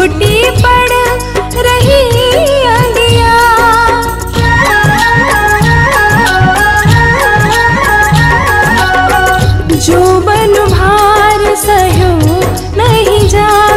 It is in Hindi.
फूटी पड़ रही जो बन भार सहयो नहीं जा